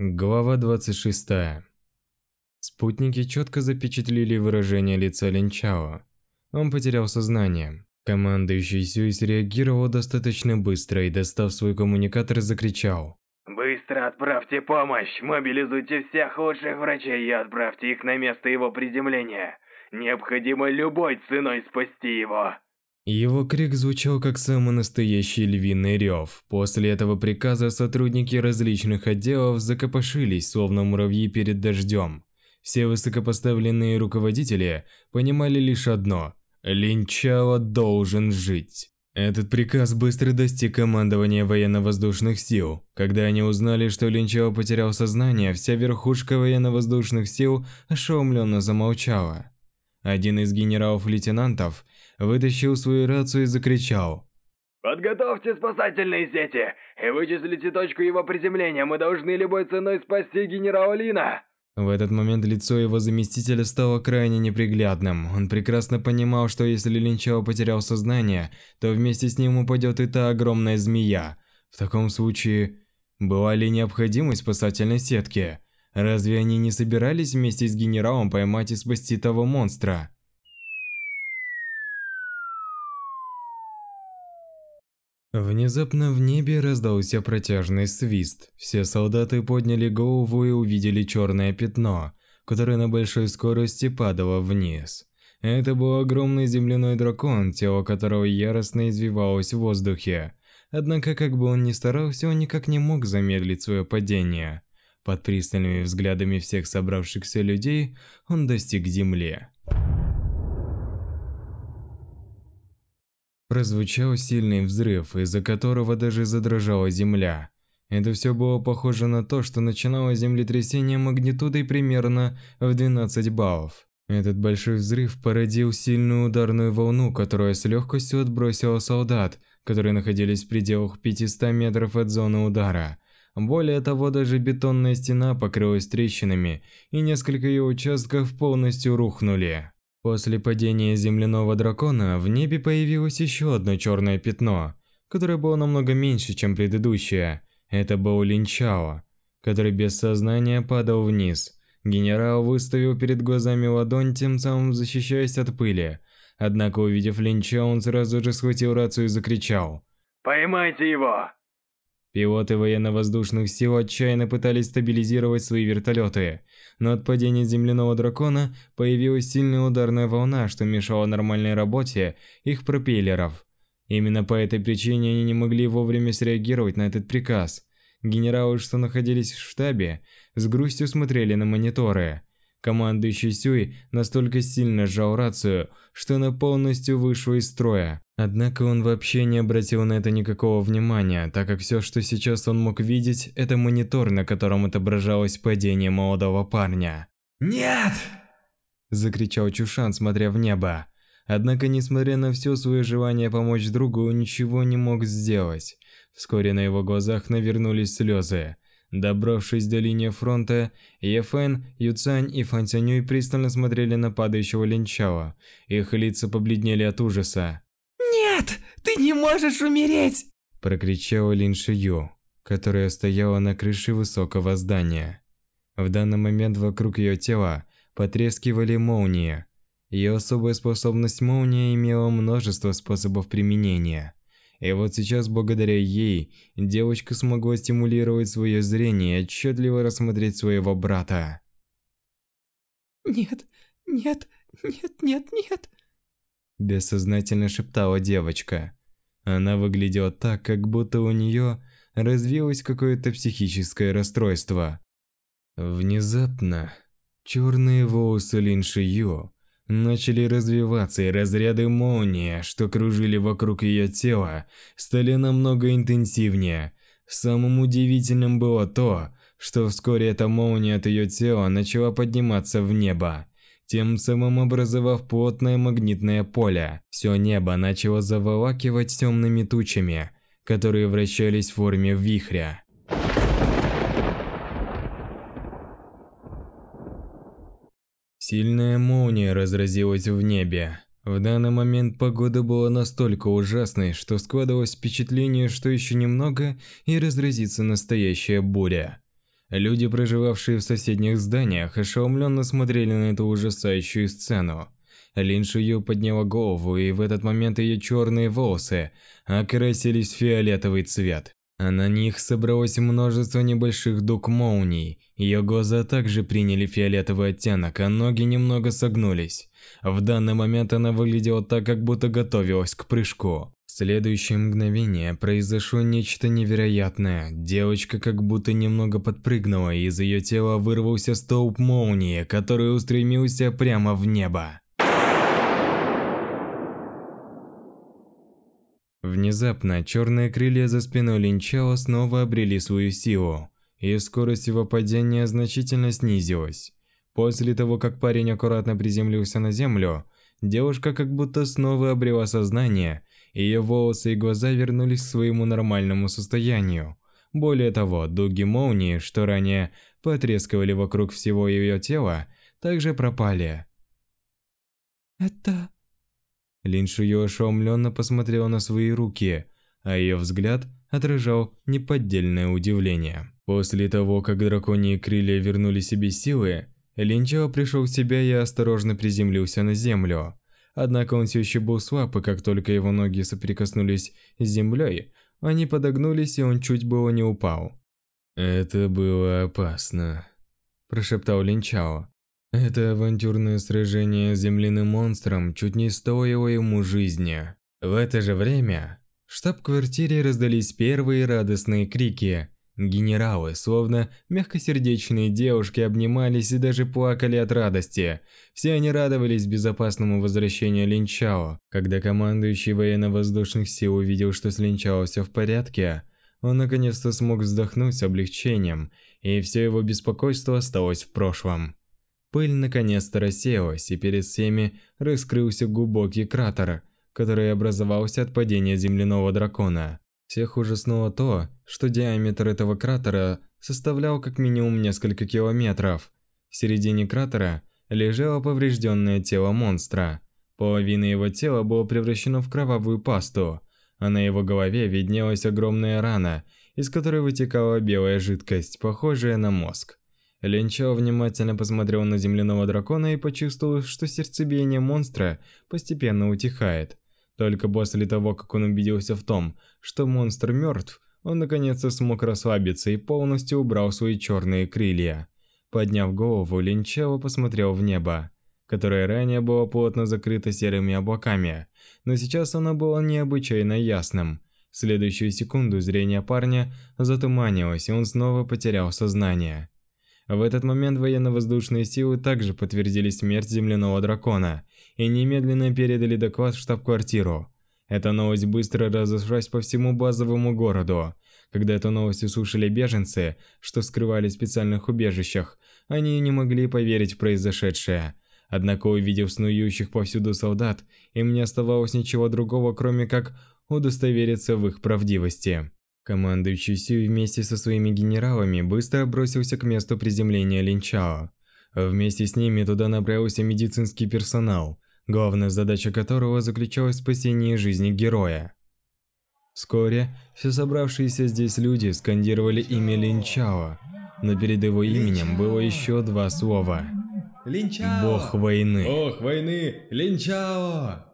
Глава 26. Спутники четко запечатлели выражение лица Линчао. Он потерял сознание. Командующий Сюй среагировал достаточно быстро и, достав свой коммуникатор, закричал. «Быстро отправьте помощь! Мобилизуйте всех лучших врачей и отправьте их на место его приземления! Необходимо любой ценой спасти его!» Его крик звучал как самый настоящий львиный рев. После этого приказа сотрудники различных отделов закопошились, словно муравьи перед дождем. Все высокопоставленные руководители понимали лишь одно – Линчало должен жить. Этот приказ быстро достиг командования военно-воздушных сил. Когда они узнали, что Линчао потерял сознание, вся верхушка военно-воздушных сил ошеломленно замолчала. Один из генералов-лейтенантов вытащил свою рацию и закричал. «Подготовьте спасательные сети и вычислите точку его приземления. Мы должны любой ценой спасти генерала Лина!» В этот момент лицо его заместителя стало крайне неприглядным. Он прекрасно понимал, что если Линчао потерял сознание, то вместе с ним упадет и та огромная змея. В таком случае, была ли необходимость спасательной сетки? Разве они не собирались вместе с генералом поймать и спасти того монстра? Внезапно в небе раздался протяжный свист. Все солдаты подняли голову и увидели черное пятно, которое на большой скорости падало вниз. Это был огромный земляной дракон, тело которого яростно извивалось в воздухе. Однако, как бы он ни старался, он никак не мог замедлить свое падение – под пристальными взглядами всех собравшихся людей он достиг земли. Прозвучал сильный взрыв, из-за которого даже задрожала земля. Это все было похоже на то, что начинало землетрясение магнитудой примерно в 12 баллов. Этот большой взрыв породил сильную ударную волну, которая с легкостью отбросила солдат, которые находились в пределах 500 метров от зоны удара. Более того, даже бетонная стена покрылась трещинами, и несколько ее участков полностью рухнули. После падения земляного дракона в небе появилось еще одно черное пятно, которое было намного меньше, чем предыдущее. Это был Линчао, который без сознания падал вниз. Генерал выставил перед глазами ладонь, тем самым защищаясь от пыли. Однако, увидев Линчао, он сразу же схватил рацию и закричал. «Поймайте его!» Пилоты военно-воздушных сил отчаянно пытались стабилизировать свои вертолеты, но от падения земляного дракона появилась сильная ударная волна, что мешала нормальной работе их пропеллеров. Именно по этой причине они не могли вовремя среагировать на этот приказ. Генералы, что находились в штабе, с грустью смотрели на мониторы – Командующий Сюй настолько сильно сжал рацию, что она полностью вышла из строя. Однако он вообще не обратил на это никакого внимания, так как все, что сейчас он мог видеть, это монитор, на котором отображалось падение молодого парня. «Нет!» – закричал Чушан, смотря в небо. Однако, несмотря на все свое желание помочь другу, он ничего не мог сделать. Вскоре на его глазах навернулись слезы. Добравшись до линии фронта, Ефен, Юцань и Фантянюй пристально смотрели на падающего Линчао. Их лица побледнели от ужаса. «Нет! Ты не можешь умереть!» – прокричала Линшию, которая стояла на крыше высокого здания. В данный момент вокруг ее тела потрескивали молнии. Ее особая способность молния имела множество способов применения – и вот сейчас, благодаря ей, девочка смогла стимулировать свое зрение и отчетливо рассмотреть своего брата. «Нет, нет, нет, нет, нет!» Бессознательно шептала девочка. Она выглядела так, как будто у нее развилось какое-то психическое расстройство. Внезапно черные волосы Лин Ши Ю Начали развиваться, и разряды молнии, что кружили вокруг ее тела, стали намного интенсивнее. Самым удивительным было то, что вскоре эта молния от ее тела начала подниматься в небо, тем самым образовав плотное магнитное поле. Все небо начало заволакивать темными тучами, которые вращались в форме вихря. Сильная молния разразилась в небе. В данный момент погода была настолько ужасной, что складывалось впечатление, что еще немного и разразится настоящая буря. Люди, проживавшие в соседних зданиях, ошеломленно смотрели на эту ужасающую сцену. Линшу подняла голову, и в этот момент ее черные волосы окрасились в фиолетовый цвет а на них собралось множество небольших дуг молний. Ее глаза также приняли фиолетовый оттенок, а ноги немного согнулись. В данный момент она выглядела так, как будто готовилась к прыжку. В следующее мгновение произошло нечто невероятное. Девочка как будто немного подпрыгнула, и из ее тела вырвался столб молнии, который устремился прямо в небо. Внезапно черные крылья за спиной Линчао снова обрели свою силу, и скорость его падения значительно снизилась. После того, как парень аккуратно приземлился на землю, девушка как будто снова обрела сознание, ее волосы и глаза вернулись к своему нормальному состоянию. Более того, дуги молнии, что ранее потрескивали вокруг всего ее тела, также пропали. «Это... Лин Шуё ошеломленно посмотрела на свои руки, а ее взгляд отражал неподдельное удивление. После того, как драконьи крылья вернули себе силы, Линчао пришел в себя и осторожно приземлился на землю. Однако он все еще был слаб, и как только его ноги соприкоснулись с землей, они подогнулись, и он чуть было не упал. «Это было опасно», – прошептал Линчао. Это авантюрное сражение с земляным монстром чуть не стоило ему жизни. В это же время в штаб-квартире раздались первые радостные крики. Генералы, словно мягкосердечные девушки, обнимались и даже плакали от радости. Все они радовались безопасному возвращению Линчао. Когда командующий военно-воздушных сил увидел, что с Линчао все в порядке, он наконец-то смог вздохнуть с облегчением, и все его беспокойство осталось в прошлом. Пыль наконец-то рассеялась, и перед всеми раскрылся глубокий кратер, который образовался от падения земляного дракона. Всех ужаснуло то, что диаметр этого кратера составлял как минимум несколько километров. В середине кратера лежало поврежденное тело монстра. Половина его тела была превращена в кровавую пасту, а на его голове виднелась огромная рана, из которой вытекала белая жидкость, похожая на мозг. Линчо внимательно посмотрел на земляного дракона и почувствовал, что сердцебиение монстра постепенно утихает. Только после того, как он убедился в том, что монстр мертв, он наконец-то смог расслабиться и полностью убрал свои черные крылья. Подняв голову, Линчо посмотрел в небо, которое ранее было плотно закрыто серыми облаками, но сейчас оно было необычайно ясным. В следующую секунду зрение парня затуманилось, и он снова потерял сознание. В этот момент военно-воздушные силы также подтвердили смерть земляного дракона и немедленно передали доклад в штаб-квартиру. Эта новость быстро разошлась по всему базовому городу. Когда эту новость услышали беженцы, что скрывали в специальных убежищах, они не могли поверить в произошедшее. Однако, увидев снующих повсюду солдат, им не оставалось ничего другого, кроме как удостовериться в их правдивости. Командующий Сю вместе со своими генералами быстро бросился к месту приземления Линчао. Вместе с ними туда направился медицинский персонал, главная задача которого заключалась в спасении жизни героя. Вскоре все собравшиеся здесь люди скандировали имя Линчао, но перед его именем было еще два слова. Линчао! Бог войны! Бог войны! Линчао!